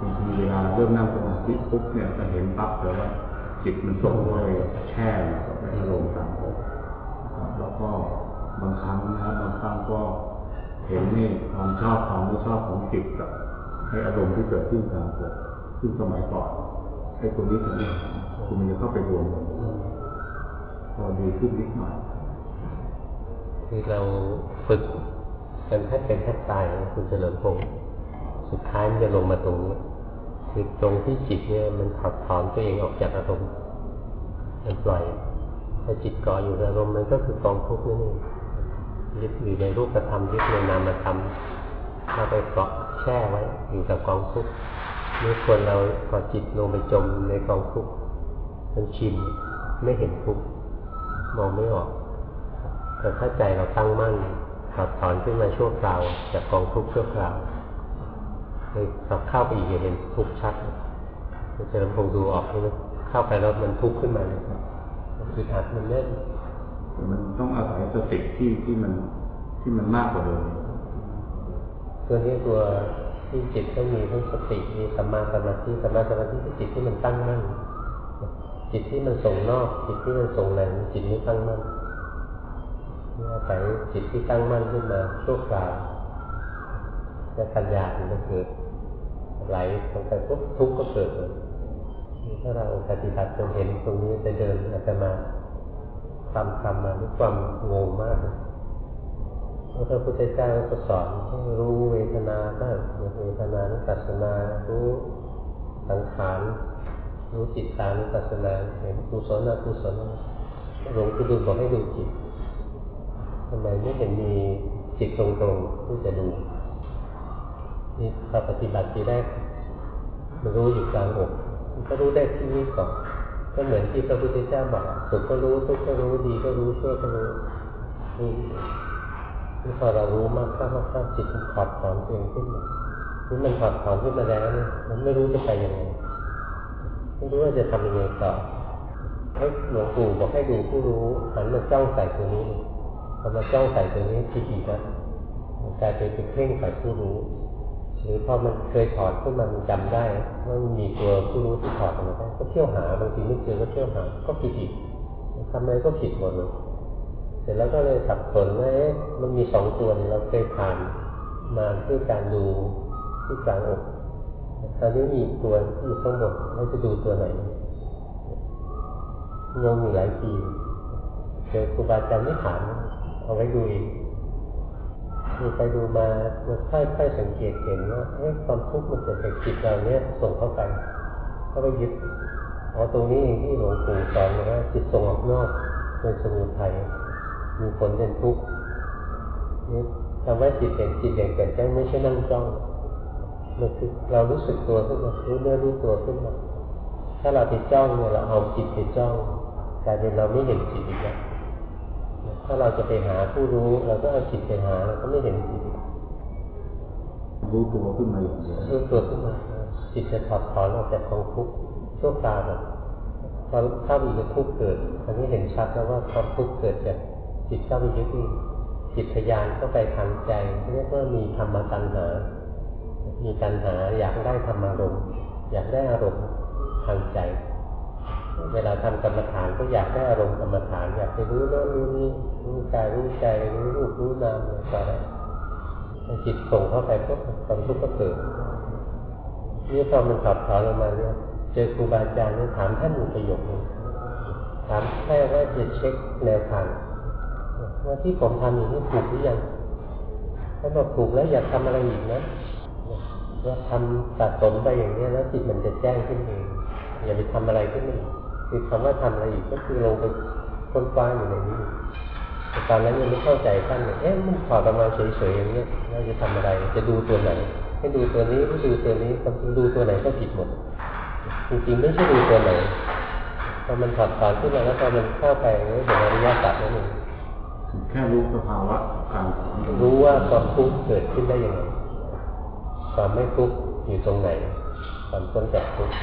บางทีเวลาเริ่มนั่งสมาธิปุ๊บเนี่ยจะเห็นปั๊บเลยว่าจิตมันส่งไปแช่ไปอารมณ์ต่างๆแล้วก็บางครั้งนะครับบางครั้งก็เห็นนี่ความชอบความไม่ชอบของจิตกับให้อารมณ์ที่เกิดขึ้นกลางอกซึ่งสมัยก่อนไอ้ตัวนี้ถึงคือมันจะเข้าไปรวมกันพอดีขึ้นนิดหน่อยคือเราฝึกกันแทบเป็นแทบตายคุณเฉลิมพงศ์สุดท้ายมันจะลงมาตรงนี้ คือตรงที่จิตเนี่ยมันถอดถอนตัวเองออกจากอารมณ์มันปล่อยถ้าจิตก่ออยู่ในอารมณ์มันก็คือกองทุกข์นั่นเองยึดอยู่ในรูปธรรมยึดในนามธรรมถ้าไปเกาะแช่ไว้อยู่กับกองทุกข์นี่ควรเราพอจิตลงไปจมในกองทุกข์มันชินไม่เห็นทุกข์มองไม่ออกแต่ถ้าใจเราตั้งมั่นถอดถอนขึ้นมาชั่วคราวจากกองทุกข์ชั่วคราว เลยเข้าไปอีกเห็นทุกข์ชัดจะลำพงดูออกใช่ไหมเข้าไปแล้วมันทุกข์ขึ้นมาเลยคืออัดมันเล่นมันต้องอาศัยสติที่ที่มันที่มันมากกว่าเดิมตัวนี้ตัวที่จิตต้องมีทั้งสติมีสัมมาสมาธิสัมมาสมาธิคือจิตที่มันตั้งมั่นจิตที่มันส่งนอกจิตที่มันส่งในจิตไม่ตั้งมั่นอาศัยจิตที่ตั้งมั่นขึ้นมาชั่วคราว จะปัญญาถึงจะเกิดไหลลงไปปุ๊บทุกข์ก็เกิดเลยถ้าเราปฏิบัติจนเห็นตรงนี้จะเดินอาจจะมาทำทำมาด้วยความงงมากพระพุทธเจ้าก็สอนให้รู้เวทนาบ้างเวทนานุปัสสนารู้สังขารรู้จิตตานุปัสสนาเห็นกุศลอกุศลหลวงปู่ดูบอกให้ดูจิตทำไมไม่เห็นมีจิตตรงๆที่จะดู นี่พอปฏิบัติทีแรกมันรู้อยู่กลางอกมันก็รู้ได้ที่นี้ก่อนก็เหมือนที่พระพุทธเจ้าบอกสุขก็รู้ทุกข์ก็รู้ดีก็รู้ชั่วก็รู้นี่ที่พอเรารู้มากข้ามากข้าจิตมันถอดถอนเองขึ้นมานี่มันถอดถอนขึ้นมาแล้วมันไม่รู้จะไปยังไงไม่รู้ว่าจะทำยังไงต่อให้หลวงปู่บอกให้ดูผู้รู้หันมาจ้องใส่ตัวนี้พอมาจ้องใส่ตัวนี้ทีอีกนะกลายเป็นเพ่งใส่ผู้รู้ หรือพอมันเคยถอดขึ้นมามันจำได้ว่ามันมีตัวผู้รู้ที่ถอดออกมาได้ก็เที่ยวหาบางทีไม่เจอก็เที่ยวหา ก็ผิดอีกทำอะไรก็ผิดหมดเลยเสร็จแล้วก็เลยสับสนว่าเอ๊ะมันมีสองตัวเราเคยผ่านมาด้วยการดูที่กลางอกตอนนี้มีตัวที่ทั้งหมดเราจะดูตัวไหนงงอยู่หลายปีเจอครูบาอาจารย์ไม่ถามเอาไว้ดูเอง ดูไปดูมามันค่อยๆสังเกตเห็นว่าเอ๊ะความทุกข์มันเกิดจากจิตเราเนี้ยส่งเข้าไปเข้าไปยึดเอ๋อตรงนี้เองที่หลวงปู่สอนว่าจิตส่งออกนอกเป็นสมุทัยมีผลเป็นทุกข์นี่คำว่าจิตเห็นจิตเห็นเกิดแจ้งไม่ใช่นั่งจ้องมันคือเรารู้สึกตัวขึ้นมารู้เนื้อรู้ตัวขึ้นมาถ้าเราติดจ้องเนี่ยเราเอาจิตไปจ้องกลายเป็นเราไม่เห็นจิตอีกแล้ว ถ้าเราจะไปหาผู้รู้เราก็เอาจิตไปหาเราก็ไม่เห็นจิตรู้ตัวขึ้นมาอย่างเดียวรู้ตัวขึ้นมาจิตจะถอดถอนออกจากกองทุกข์ชั่วคราวแบบพอถ้ามีทุกข์เกิดอันนี้เห็นชัดแล้วว่าความทุกข์เกิดจากจิตเข้าไปยึดติดจิตทยานเข้าไปทางใจเรียกว่ามีธรรมตัณหา มีตัณหาอยากได้ธรรมารมณ์อยากได้อารมณ์ทางใจ เวลาทำกรรมฐานก็อยากได้อารมณ์กรรมฐาน อยากไปรู้โน้นรู้นี้รู้กายรู้ใจรู้รูปรู้นามอะไรจิตส่งเข้าไปก็ความทุกข์ก็เกิดนี่พอมันขับถอนออกมาเนี่ยเจอครูบาอาจารย์เนี่ยถามท่านอยู่ประโยคนึงถามแค่ว่าจะเช็คแนวทางว่าที่ผมทำอย่างนี้ถูกหรือยังถ้าบอกถูกแล้วอยากทำอะไรอีกนะว่าทำตัดสมไปอย่างนี้แล้วจิตมันจะแจ้งขึ้นเองอย่าไปทำอะไรขึ้นเอีก คือคำว่าทำอะไรอีกก็คือลงไปค้นคว้าอยู่ในนี้แต่ตอนนั้นยังไม่เข้าใจท่านเอ๊ะมันถอดออกมาเฉยๆอย่างนี้เราจะทำอะไร จะดูตัวไหน ให้ดูตัวนี้ไม่ดูตัวนี้ความจริงดูตัวไหนก็ผิดหมด จริงๆไม่ใช่ดูตัวไหนพอมันถอดถอนขึ้นมาแล้วพอมันเข้าไปนี่เป็นอริยสัจนั่นเองแค่รู้สภาวะการรู้ว่าความทุกข์เกิดขึ้นได้ยังไงความไม่ทุกข์อยู่ตรงไหนความพ้นจากทุกข์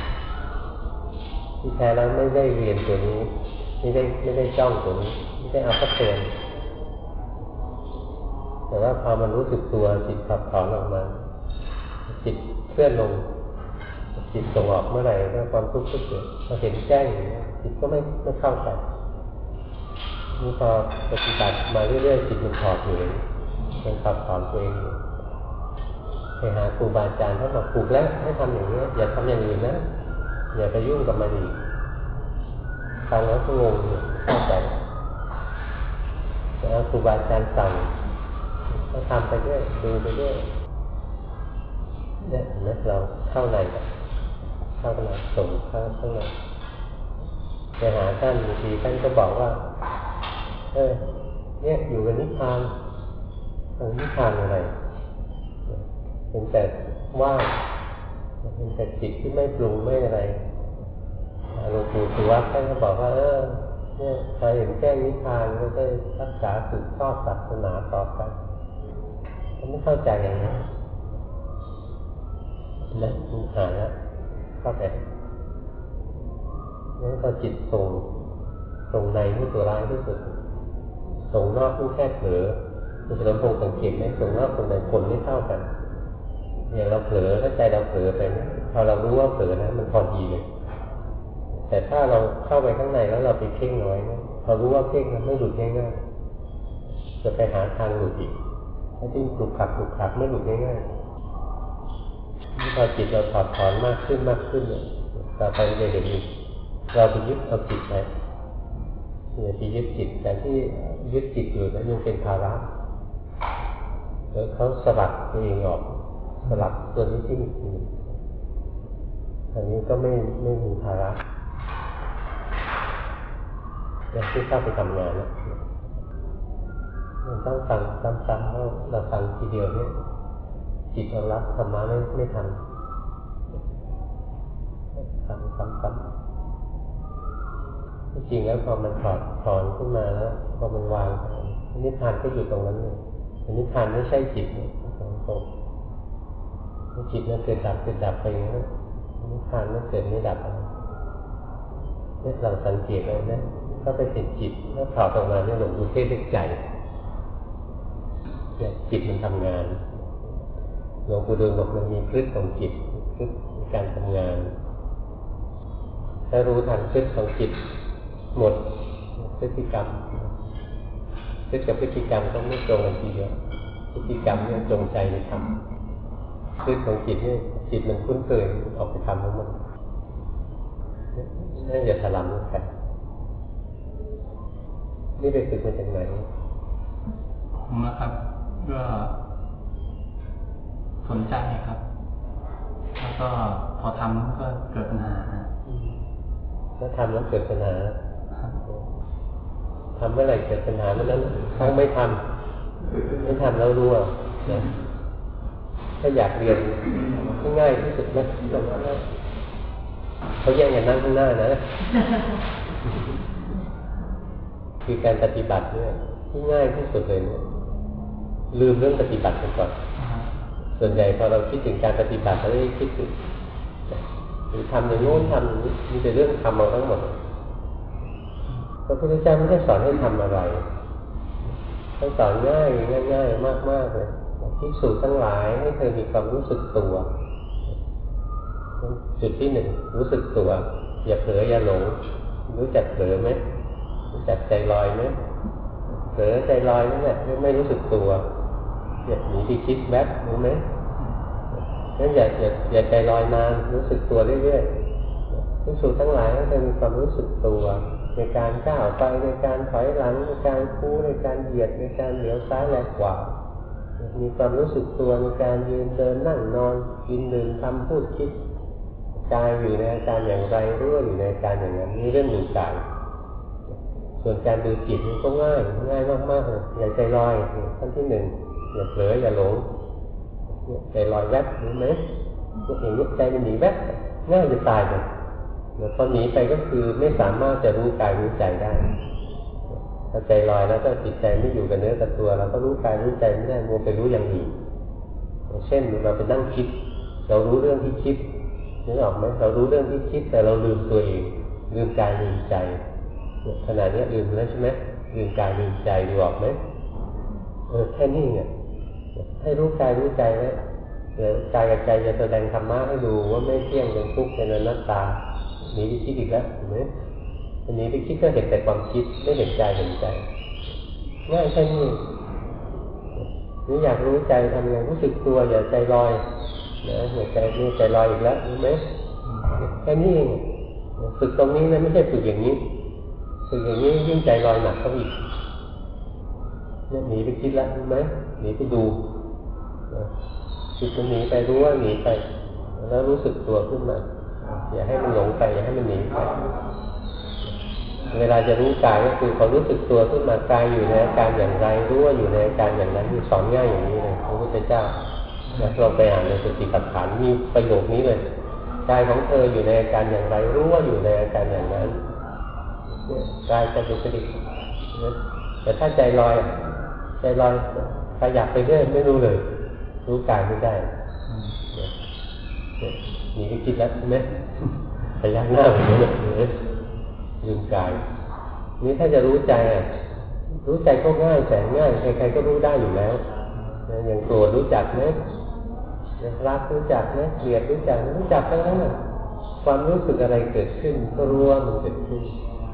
ที่แท้แล้วไม่ได้เรียนตัวนี้ ไม่ได้ไม่ได้จ้องตัวนี้ไม่ได้เอาพัฒนแต่ว่าพอมันรู้สึกตัวจิตขับถอนออกมา จิตเคลื่อนลง จิตส่งออกเมื่อไหร่ก็ความทุกข์ก็เกิดพอเห็นแจ้งจิตก็ไม่ไม่เข้าใจนี่พอปฏิบัติมาเรื่อยๆจิตมันถอดอยู่มันถอดถอนตัวเองอยู่ไปหาครูบาอาจารย์ท่านบอกถูกแล้วให้ทำอย่างนี้อย่าทำอย่างอื่นนะ อย่าไปยุ่งกับมันอีกฟังแล้วก็งงเข้าใจแล้วครูบาอาจารย์สั่งก็ทำไปด้วยดูไปด้วยเนี่ยเห็นไหมเราเข้าในเข้าในส่งเข้าข้างในไปหาท่านบางทีท่านก็บอกว่า เออเนี่ยอยู่กับนิพพานนิพพานอะไรเป็นแต่ว่าง เป็นแต่จิตที่ไม่ปรุงไม่อะไรหลวงปู่สุวัตท่านก็บอกว่า เออ เนี่ยใครเห็นแจ้งนิพพานก็ได้รักษาสืบทอดศาสนาต่อไปเขาไม่เข้าใจอย่างนี้นะมันหายแล้วเข้าใจแล้วก็จิตส่งส่งในที่ตัวร้ายที่สุดส่งนอกที่แค่เผลอคุณสมพงษ์สังเกตไหมส่งนอกส่งในผลไม่เท่ากัน อย่างเราเผลอถ้าใจเราเผลอไปนะพอเรารู้ว่าเผลอนะมันพอดีเลยแต่ถ้าเราเข้าไปข้างในแล้วเราไปเพ่งน้อยนะพอรู้ว่าเพ่งมันไม่หลุดง่ายๆจะไปหาทางหลุดอีกถ้าที่ปลุกขับปลุกขับไม่หลุดง่ายๆนี่พอจิตเราถอดถอนมากขึ้นมากขึ้นเนี่ยต่อไปมันจะเห็นอีกเราไปยึดเอาจิตไปเนี่ยไปยึดจิตแต่ที่ยึดจิตอยู่นั้นยังเป็นภาระแล้วเขาสลัดตัวเองออก สลัดตัวนี้ที่มีทีอันนี้ก็ไม่ไม่มีภาระอย่างที่เข้าไปทำงานนะมันต้องฟังซ้ำๆแล้วเราฟังทีเดียวเนี่ยจิตเรารับธรรมะไม่ไม่ทันฟังซ้ำๆจริงแล้วพอมันถอดถอนขึ้นมาแล้วพอมันวางนิพพานก็อยู่ตรงนั้นเลยนิพพานไม่ใช่จิตเนี่ยตรง จิตนั้นเกิดดับเกิดดับไปอย่างนั้นนิพพานไม่เกิดไม่ดับนี่เราสังเกตเลยนะถ้าไปติดจิตแล้วถอดออกมาเนี่ยหลวงดูเทศใจเนี่ยจิตมันทำงานหลวงปู่ดูลบอกมันมีพฤติของจิตพฤติในการทำงาน ถ้ารู้ทันพฤติของจิตหมดพฤติกรรมพฤติกับพฤติกรรมต้องไม่ตรงกันทีเดียวพฤติกรรมเนี่ยจงใจไปทำ พฤติของจิตเนี่ยจิตมันคุ้นเคยออกไปทำของมันนั่นอย่าถลำกันนี่ไปฝึกมาจากไหนผมนะครับก็สนใจครับ แล้วก็พอทำก็เกิดปัญหาถ้าทำแล้วเกิดปัญหาทำเมื่อไหร่เกิดปัญหาเมื่อนั้นต้องไม่ทำไม่ทำแล้วรู้อะนะ ถ้าอยากเรียนง่ายที่สุดนะเขาแย่งกันนั่งข้างหน้านะคือการปฏิบัติเนี่ยที่ง่ายที่สุดเลยเนี่ยลืมเรื่องปฏิบัติไปก่อน ส่วนใหญ่พอเราคิดถึงการปฏิบัติเราไม่ได้คิดถึงหรือทำอย่างโน้นทำอย่างนี้มีแต่เรื่องทำมาทั้งหมดพระพุทธเจ้าไม่ได้สอนให้ทำอะไรท่านสอนง่ายง่ายๆมากๆเลย ที่สูจทั้งหลายให้เธอมีความรู้สึกตัว จุดที่หนึ่งรู้สึกตัว อย่าเผลออย่าหลง รู้จักเผลอไหมรู้จักใจลอยไหมเผลอใจลอยนั่นแหละไม่รู้สึกตัวอย่าหนีไปคิดแวบรู้ไหมงั้นอย่าอย่าอย่าใจลอยนานรู้สึกตัวเรื่อยๆที่สุดทั้งหลายจะมีความรู้สึกตัวในการก้าวไปในการถอยหลังในการคู่ในการเหยียดในการเหลียวซ้ายและขวา มีความรู้สึกตัวในการยืนเดินนั่งนอนกินดื่มทำพูดคิดกายอยู่ในอาการอย่างไรรู้ว่าอยู่ในอาการอย่างนั้นนี่เรื่องดูกายส่วนการดูจิตมันก็ง่ายง่ายมากๆเลยอย่าใจลอยขั้นที่หนึ่งอย่าเผลออย่าหลงใจลอยแวบรู้ไหมเห็นใจมันหนีแวบง่ายจะตายเลยแล้วพอหนีไปก็คือไม่สามารถจะรู้กายรู้ใจได้ ถ้าใจลอยแล้วก็จิตใจไม่อยู่กับเนื้อกับตัว เราก็รู้กายรู้ใจไม่ได้มัวไปรู้อย่างอื่นเช่นเราไปนั่งคิด เรารู้เรื่องที่คิดนึกออกไหมเรารู้เรื่องที่คิด แต่เราลืมตัวเองลืมกายลืมใจขนาดนี้ลืมแล้วใช่ไหมลืมกายลืมใจดูออกไหมเออแค่นี้ไงให้รู้กายรู้ใจไว้เดี๋ยวกายกับใจจะแสดงธรรมะให้ดูว่าไม่เที่ยงเป็นทุกข์เป็นอนัตตาหนีไปคิดอีกแล้วเห็นไหม อันนี้ไปคิดก็เห็นแต่ความคิดไม่เห็นใจเห็นใจง่ายแค่นี้นี่อยากรู้ใจทำไงรู้สึกตัวอย่าใจลอยนะอย่าใจนี่ใจลอยอีกแล้วรู้ไหมแค่นี้เองฝึกตรงนี้นะไม่ใช่ฝึกอย่างนี้ฝึกอย่างนี้ยิ่งใจลอยหนักเข้าอีกเนี่ยหนีไปคิดแล้วรู้ไหมหนีไปดูจิตมันหนีไปรู้ว่าหนีไป แล้วรู้สึกตัวขึ้นมา อย่าให้มันหลงไปอย่าให้มันหนีไป เวลาจะรู้กายก็คือพอรู้สึกตัวขึ้นมากายอยู่ในอาการอย่างไรรู้ว่าอยู่ในอาการอย่างนั้นคือสอนง่ายอย่างนี้เลยพระพุทธเจ้าแล้วเราไปอ่านในสติปัฏฐานมีประโยคนี้เลยกายของเธออยู่ในอาการอย่างไรรู้ว่าอยู่ในอาการอย่างนั้นกายจะเป็นสติแต่ถ้าใจลอยใจลอยขยับไปเรื่อยไม่รู้เลย รู้กายไม่ได้มีไปคิดแล้วใช่ไหมพยักหน้าเหมือนกันเลย ลืมกายนี้ถ้าจะรู้ใจอะรู้ใจก็ง่ายแสนง่ายใครๆก็รู้ได้อยู่แล้วอย่างโกรธรู้จักไหมรักรู้จักไหมเกลียดรู้จักรู้จักทั้งนั้นความรู้สึกอะไรเกิดขึ้น ก็รู้ว่ามันเกิดขึ้น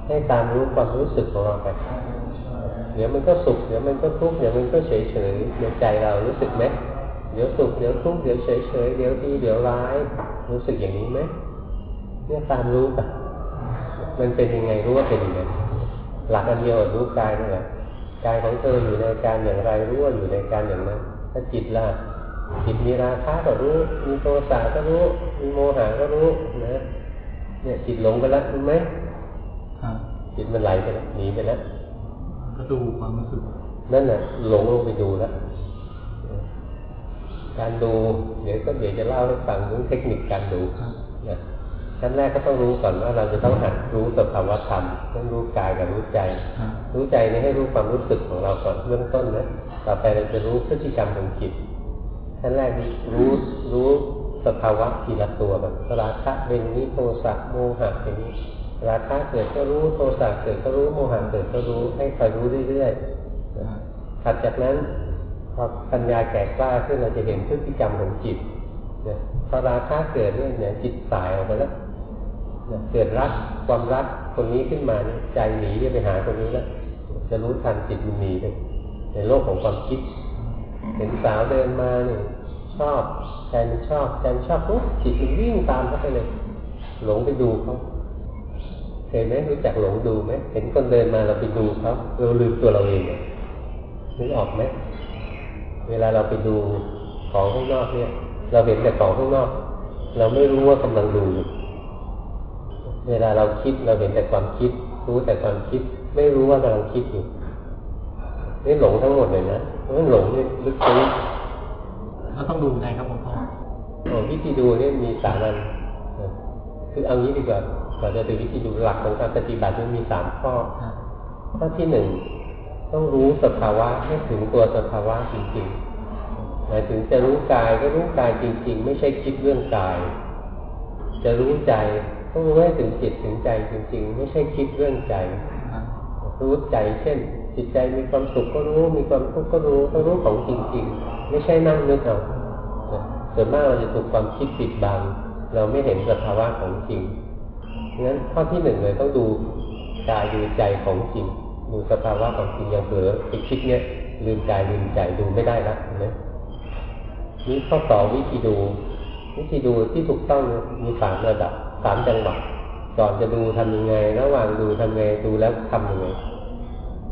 ให้ตามรู้ความรู้สึกของเราไปเดี๋ยวมันก็สุขเดี๋ยวมันก็ทุกข์เดี๋ยวมันก็เฉยเฉยในใจเรารู้สึกไหมเดี๋ยวสุขเดี๋ยวทุกข์เดี๋ยวเฉยเฉยเดี๋ยวดีเดี๋ยวร้าย รู้สึกอย่างนี้ไหมเนี่ยตามรู้ไป มันเป็นยังไงรู้ว่าเป็นยังไงหลักอันเดียวรู้กายนั่นแหละกายของเธออยู่ในการอย่างไรรู้ว่าอยู่ในการอย่างนั้น ถ้าจิตล่ะจิตมีราคะก็รู้ มีโทสะก็รู้ มีโมหะก็รู้นะเนี่ยจิตหลงไปแล้วรู้ไหมจิตมันไหลไปแล้วหนีไปแล้วก็ดูความรู้สึกนั่นน่ะหลงลงไปดูแล้วการดู เดี๋ยวก็เดี๋ยวจะเล่าให้ฟังเรื่องเทคนิคการดูนะ ขั้นแรกก็ต้องรู้ก่อนว่าเราจะต้องหัดรู้สภาวะธรรมต้องรู้กายกับรู้ใจ รู้ใจนี่ให้รู้ความรู้สึกของเราก่อนเบื้องต้นนะต่อไปเราจะรู้พฤติกรรมของจิตขั้นแรกรู้รู้สภาวะทีละตัวแบบราคะเป็นนิโทสะโมหะเป็นนี้ราคะเกิดก็รู้โทสะเกิดก็รู้โมหะเกิดก็รู้ให้คอยรู้เรื่อยๆถัดจากนั้นพอปัญญาแก่กล้าขึ้นเราจะเห็นพฤติกรรมของจิตเนี่ยพอราคะเกิดเนี่ยจิตสายออกไปแล้ว เกิดรักความรักคนนี้ขึ้นมาใจหนีไปหาคนนี้แล้วจะรู้ทันจิตมันหนีไปในโลกของความคิด เห็นสาวเดินมาเนี่ยชอบใจมันชอบใจมันชอบปุ๊บจิตมันวิ่งตามเข้าไปเลย หลงไปดูเขาเห็นไหมรู้จักหลงดูไหมเห็นคนเดินมาเราไปดูเขาเราลืมตัวเราเองนึกออกไหมเวลาเราไปดูของข้างนอกเนี่ย เราเห็นแต่ของข้างนอก เราไม่รู้ว่ากำลังดูอยู่ เวลาเราคิดเราเห็นแต่ความคิด รู้แต่ความคิด ไม่รู้ว่ากำลังคิดอยู่นี่หลงทั้งหมดเลยนะมันหลงนี่ลึกซึ้งแล้วต้องดูไงครับผมพ่ออ๋อวิธีดูนี่มีสามอันคือเอางี้ดีกว่าก่อนจะถึงวิธีดูหลักของการปฏิบัติมันมีสามข้อข้อที่หนึ่งต้องรู้สภาวะให้ถึงตัวสภาวะจริงๆหมายถึงจะรู้กายก็รู้กายจริง ๆ ไม่ใช่คิดเรื่องกาย จะรู้ใจ ต้องรู้ให้ถึงจิตถึงใจจริง ๆ ไม่ใช่คิดเรื่องใจ รู้ใจเช่น จิตใจมีความสุขก็รู้ มีความทุกข์ก็รู้ต้องรู้ของจริง ๆ ไม่ใช่นั่งนึกเอาส่วนมากเราจะถูกความคิดปิดบัง เราไม่เห็นสภาวะของจริงงั้นข้อที่หนึ่งเลยต้องดูกายดูใจของจริง ดูสภาวะของจริงอย่างเผลอไปคิดเนี้ยลืมกายลืมใจดูไม่ได้ละเนไหมนี่ข้อต่อวิธีดู วิธีดูที่ถูกต้องมีสามระดับ สามจังหวะก่อนจะดูทำยังไง ระหว่างดูทำไงดูแล้วทำยังไง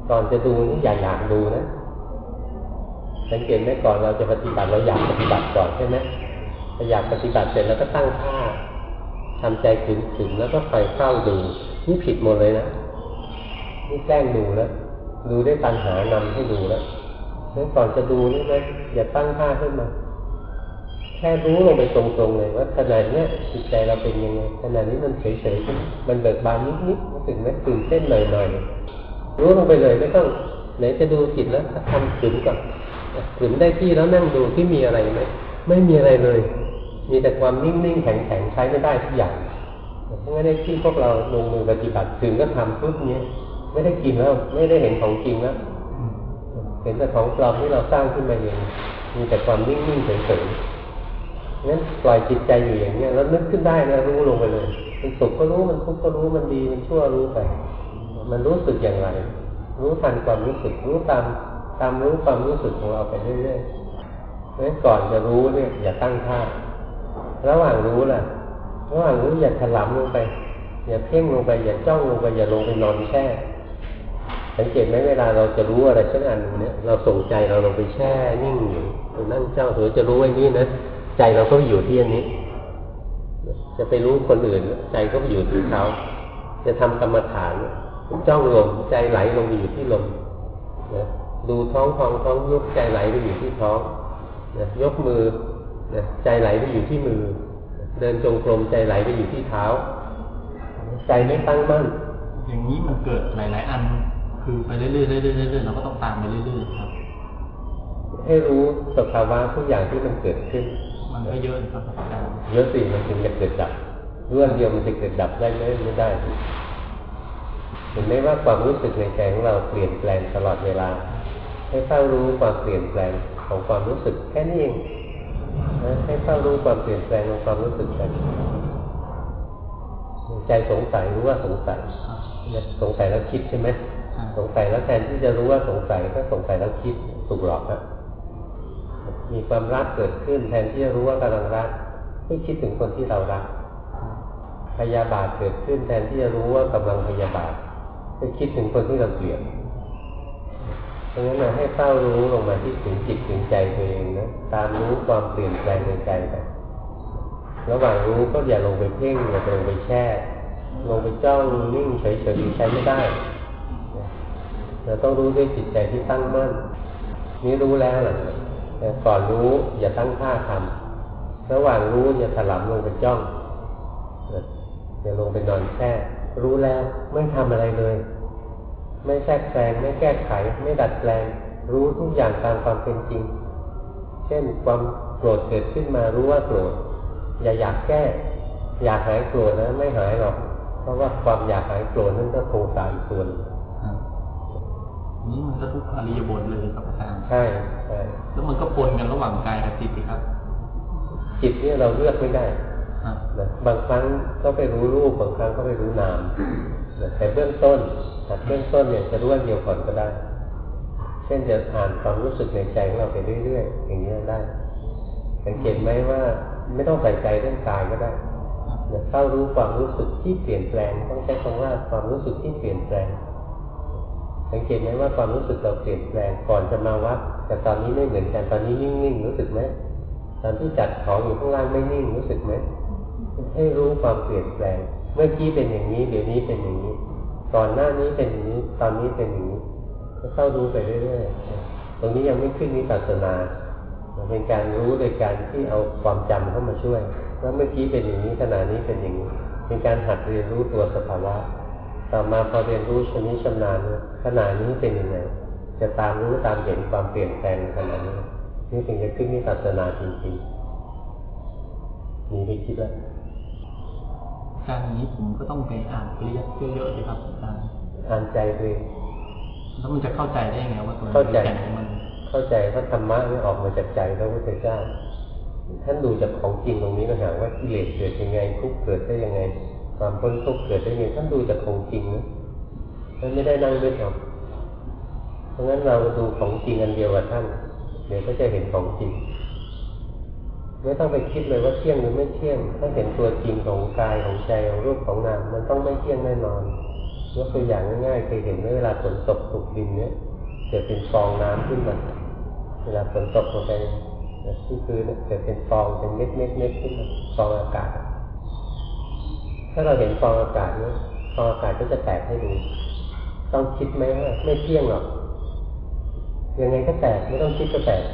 ก่อนจะดูนี่อย่าอยากดูนะสังเกตไหมก่อนเราจะปฏิบัติเราอยากปฏิบัติก่อนใช่ไหมอยากปฏิบัติเสร็จแล้วก็ตั้งท่าทำใจขึงๆแล้วก็ไปเข้าดูนี่ผิดหมดเลยนะนี่แกล้งดูแล้วดูได้ตัณหานำให้ดูแล้วงั้นก่อนจะดูนี่นะอย่าตั้งท่าขึ้นมา แค่รู้ลงไปตรงๆเลยว่าขนาดเนี้ยจิตใจเราเป็นยังไงขนาดนี้มันเฉยๆมันเบิกบานนิดๆถึงไหมตื่นเต้นหน่อยๆรู้ลงไปเลยไม่ต้องไหนจะดูจิตแล้วทำถึงก่อนถึงได้ที่แล้วนั่งดูที่มีอะไรไหมไม่มีอะไรเลย มีแต่ความนิ่งๆแข็งๆใช้ไม่ได้ทุกอย่างเพราะงั้นในที่พวกเราลงมือปฏิบัติถึงก็ทำปุ๊บเนี้ยไม่ได้กินแล้วไม่ได้เห็นของจริงแล้วเห็นแต่ของปลอมที่เราสร้างขึ้นมาเองมีแต่ความนิ่งๆเฉยๆ งั้นปล่อยจิตใจอยู่อย่างเนี้ยแล้วนึกขึ้นได้นะรู้ลงไปเลย มันสุขก็รู้มันทุกข์ก็รู้มันดีมันชั่วรู้ไปมันรู้สึกอย่างไร รู้ทันความรู้สึกรู้ตามตามรู้ความรู้สึกของเราไปเรื่อยๆเพราะฉะนั้นก่อนจะรู้เนี่ย อย่าตั้งท่าระหว่างรู้ล่ะระหว่างรู้อย่าถลำลงไป อย่าเพ่งลงไป อย่าจ้องลงไป อย่าลงไปนอนแช่สังเกตไหมเวลาเราจะรู้อะไรสักอันเนี่ยเราส่งใจเราลงไปแช่นิ่งอยู่นั่งเจ้าถือจะรู้ไอ้นี้นะ ใจเราก็ไปอยู่ที่อันนี้ จะไปรู้คนอื่น ใจก็ไปอยู่ที่เขาจะทำกรรมฐานจ้องลมใจไหลลงไปอยู่ที่ลมนะดูท้องท้องท้องยุบใจไหลไปอยู่ที่ท้องนะยกมือนะใจไหลไปอยู่ที่มือ เดินจงกรมใจไหลไปอยู่ที่เท้า ใจไม่ตั้งมั่น อย่างนี้มันเกิดหลาย ๆ อัน คือไปเรื่อยๆเรื่อยๆเรื่อยๆเราก็ต้องตามไปเรื่อยๆครับ ให้รู้สภาวะทุกอย่างที่มันเกิดขึ้น มันก็เยอะนะครับอาจารย์เยอะสิมันถึงจะเกิดดับเรื่องเดียวมันจะเกิดดับได้ไหมไม่ได้สิเห็นไหมว่าความรู้สึกในใจของเราเปลี่ยนแปลงตลอดเวลา ให้เฝ้ารู้ความเปลี่ยนแปลงของความรู้สึกแค่นี้เองนะให้เฝ้ารู้ความเปลี่ยนแปลงของความรู้สึกไปใจสงสัยรู้ว่าสงสัยครับเนี่ยสงสัยแล้วคิดใช่ไหมใช่สงสัยแล้วแทนที่จะรู้ว่าสงสัยก็สงสัยแล้วคิดถูกหลอกอะ มีความรักเกิดขึ้น แทนที่จะรู้ว่ากำลังรักให้คิดถึงคนที่เรารัก พยาบาทเกิดขึ้นแทนที่จะรู้ว่ากำลังพยาบาทให้คิดถึงคนที่เราเกลียดเพราะงั้นเราให้เฝ้ารู้ลงมาที่ถึงจิตถึงใจตัวเองนะตามรู้ความเปลี่ยนแปลงในใจไประหว่างรู้ก็อย่าลงไปเพ่งอย่าลงไปแช่ ลงไปจ้องนิ่งเฉยๆใช้ไม่ได้เราต้องรู้ด้วยจิตใจที่ตั้งมั่นนี่รู้แล้วหละ ก่อนรู้อย่าตั้งท่าทำระหว่างรู้อย่าถลำลงไปจ้องอย่าลงไปนอนแช่รู้แล้วไม่ทำอะไรเลย ไม่แทรกแซงไม่แก้ไข ไม่ดัดแปลง รู้ทุกอย่างตามความเป็นจริง เช่นความโกรธเกิดขึ้นมารู้ว่าโกรธอย่าอยากแก้ อยากหายโกรธนะไม่หายหรอก เพราะว่าความอยากหายโกรธนั่นก็โทสะอีกส่วน ครับนี่มันก็ทุกอริยบทเลยครับอาจารย์ใช่ใช่แล้วมันก็ปนกันระหว่างกายกับจิตอีกครับ จิตเนี่ยเราเลือกไม่ได้ครับนะบางครั้งก็ไปรู้รูปบางครั้งก็ไปรู้นามนะแต่เบื้องต้นแต่เบื้องต้นเนี่ยจะรู้ว่าเดียวก่อนก็ได้ เช่นจะอ่านความรู้สึกในใจของเราไปเรื่อยๆอย่างนี้ยได้ สังเกตไหมว่าไม่ต้องใส่ใจเรื่องกายก็ได้นะเข้ารู้ความรู้สึกที่เปลี่ยนแปลง ต้องใช้คำว่าความรู้สึกที่เปลี่ยนแปลง สังเกตไหมว่าความรู้สึกเราเปลี่ยนแปลงก่อนจะมาวัดแต่ตอนนี้ไม่เหมือนกันตอนนี้นิ่งๆรู้สึกไหมตอนที่จัดของอยู่ข้างล่างไม่นิ่งรู้สึกไหมให้รู้ความเปลี่ยนแปลง เมื่อกี้เป็นอย่างนี้ เดี๋ยวนี้เป็นอย่างนี้ ก่อนหน้านี้เป็นอย่างนี้ ตอนนี้เป็นอย่างนี้ก็เข้ารู้ไปเรื่อยๆตรงนี้ยังไม่ขึ้นวิปัสสนาเป็นการรู้โดยการที่เอาความจำเข้ามาช่วยว่าเมื่อกี้เป็นอย่างนี้ขณะนี้เป็นอย่างนี้เป็นการหัดเรียนรู้ตัวสภาวะ ต่อมาพอเรียนรู้ชนิดชำนาญเนี่ยขณะนี้เป็นยังไงจะตามรู้ตามเห็นความเปลี่ยนแปลงในขณะนี้นี่ถึงจะขึ้นวิปัสสนาจริงๆมีไปคิดแล้วการอย่างนี้ผมก็ต้องไปอ่านปริยัติเยอะๆเลยครับอาจารย์อ่านใจตัวเองแล้วมันจะเข้าใจได้ยังไงว่าตัวเข้าใจแก่นของมันเข้าใจว่าธรรมะนี่ออกมาจากใจพระพุทธเจ้าท่านดูจากของจริงตรงนี้ก็หาว่ากิเลสเกิดยังไงทุกข์เกิดได้ยังไง ความพ้นทุกข์เกิดได้ยังไงท่านดูจากของจริงนะท่านไม่ได้นั่งนึกเอาเพราะงั้นเราดูของจริงอันเดียวกับท่าน เดี๋ยวก็จะเห็นของจริงไม่ต้องไปคิดเลยว่าเที่ยงหรือไม่เที่ยง ถ้าเห็นตัวจริงของกายของใจของรูปของนามมันต้องไม่เที่ยงแน่นอนยกตัวอย่างง่ายๆเคยเห็นไหมเวลาฝนตกตกดินเนี่ยเกิดเป็นฟองน้ำขึ้นมา เวลาฝนตกลงไปที่พื้นเกิดเป็นฟองเป็นเม็ดเม็ดเม็ดขึ้นมาฟองอากาศาเราเห็นฟองอากาศเนี่ยฟองอากาศก็จะแตกให้ดู ต้องคิดไหมว่าไม่เที่ยงหรอกยังไงก็แตกไม่ต้องคิดก็แตก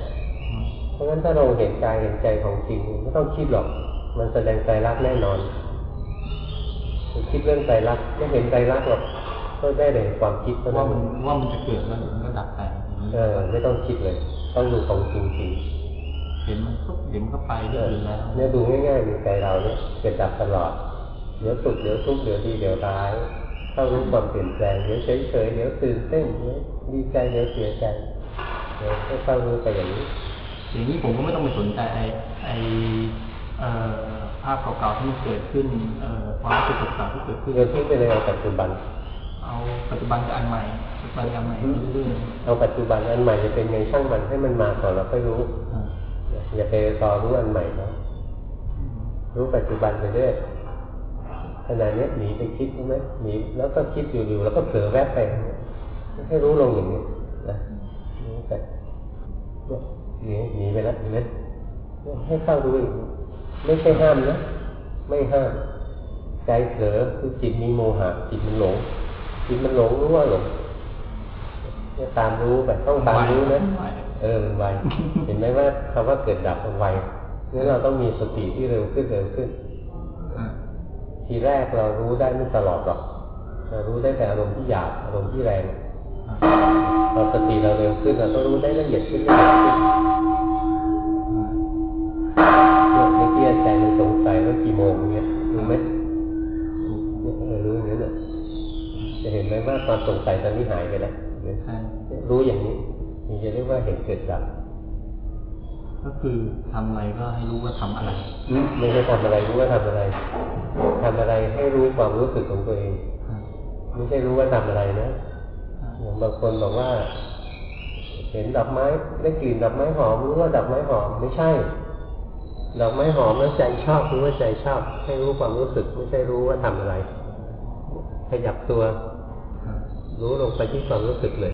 เพราะงั้นถ้าเราเห็นกายเห็นใจของจริงไม่ต้องคิดหรอก มันแสดงใจรักษณ์แน่นอนคิดเรื่องใจรักษณ์ไม่เห็นใจรักษณ์หรอกก็ได้แต่ความคิดเท่าว่านั้นมันว่ามันจะเกิดแล้วเดี๋ยวมันก็ดับไปอย่างนี้เออ ไม่ต้องคิดเลย ต้องดูของจริงจริงเห็นมันปุ๊บเดี๋ยวมันก็ไปๆเรื่เออยอๆแล้วเนี่ยดูง่ายๆมีใจเราเนี่ยเกิดดับตลอด เดี๋ยวสุขเดี๋ยวทุกข์เดี๋ยวดีเดี๋ยวร้ายเข้ารู้ความเปลี่ยนแปลงเดี๋ยวเฉยๆเดี๋ยวตื่นเต้นเดี๋ยวดีใจเดี๋ยวเสียใจเดี๋ยวให้เข้ารู้ไปอย่างนี้อย่างนี้ผมก็ไม่ต้องไปสนใจไอ้ไอ้เอ่อภาพเก่าๆที่มันเกิดขึ้นเอ่อความรู้สึกเก่าๆที่เกิดขึ้นโยนทิ้งไปเลยเอาปัจจุบัน เอาปัจจุบันกับอันใหม่ปัจจุบันกับอันใหม่ไปเรื่อยเอาปัจจุบันอันใหม่จะเป็นไงช่างมันให้มันมาก่อนเราค่อยรู้ๆอ่าอย่าไปรอรู้อันใหม่นะรู้ปัจจุบันไปเรื่อย ขณะเนี้ยหนีไปคิดใช่ไหมหนีแล้วก็คิดอยู่ๆแล้วก็เผลอแวบไปให้รู้ลงอย่างนี้นะนี่แต่เนี่ยหนีหนีไปแล้วเห็นไหมให้เข้าดูอีกไม่ใช่ห้ามนะไม่ห้ามใจเผลอคือจิตมีโมหะจิตมันหลงจิตมันหลงรู้ว่าหลงเนี่ยตามรู้ไปต้องตามรู้นะไวเออมันไวเห็นไหมว่าคำว่าเกิดดับมันไวงั้นเราต้องมีสติที่เร็วขึ้นเร็วขึ้นอ่า ทีแรกเรารู้ได้ไม่ตลอดหรอกเรารู้ได้แต่อารมณ์ที่หยาบอารมณ์ที่แรงอ่าพอสติเราเร็วขึ้นเราต้องรู้ได้ละเอียดขึ้นละเอียดขึ้นเนี่ยเมื่อกี้ใจมันสงสัยว่ากี่โมงเงี้ยรู้ไหมเนี่ยเออรู้อย่างนี้นแหละจะเห็นไหมว่าความสงสัยตอนนี้หายไปแล้วเห็นไหมใช่รู้อย่างนี้นี่จะเรียกว่าเห็นเกิดดับ ก็คือทำอะไรก็ให้รู้ว่าทำอะไรอืมไม่ใช่ทำอะไรรู้ว่าทำอะไรทำอะไรให้รู้ความรู้สึกของตัวเองอ่าไม่ใช่รู้ว่าทำอะไรนะอ่าอย่างบางคนบอกว่า เห็นดอกไม้ได้กลิ่นดอกไม้หอมรู้ว่าดอกไม้หอมไม่ใช่ ดอกไม้หอมแล้วใจชอบรู้ว่าใจชอบ ให้รู้ความรู้สึก ไม่ใช่รู้ว่าทำอะไร ขยับตัวอ่ารู้ลงไปที่ความรู้สึกเลย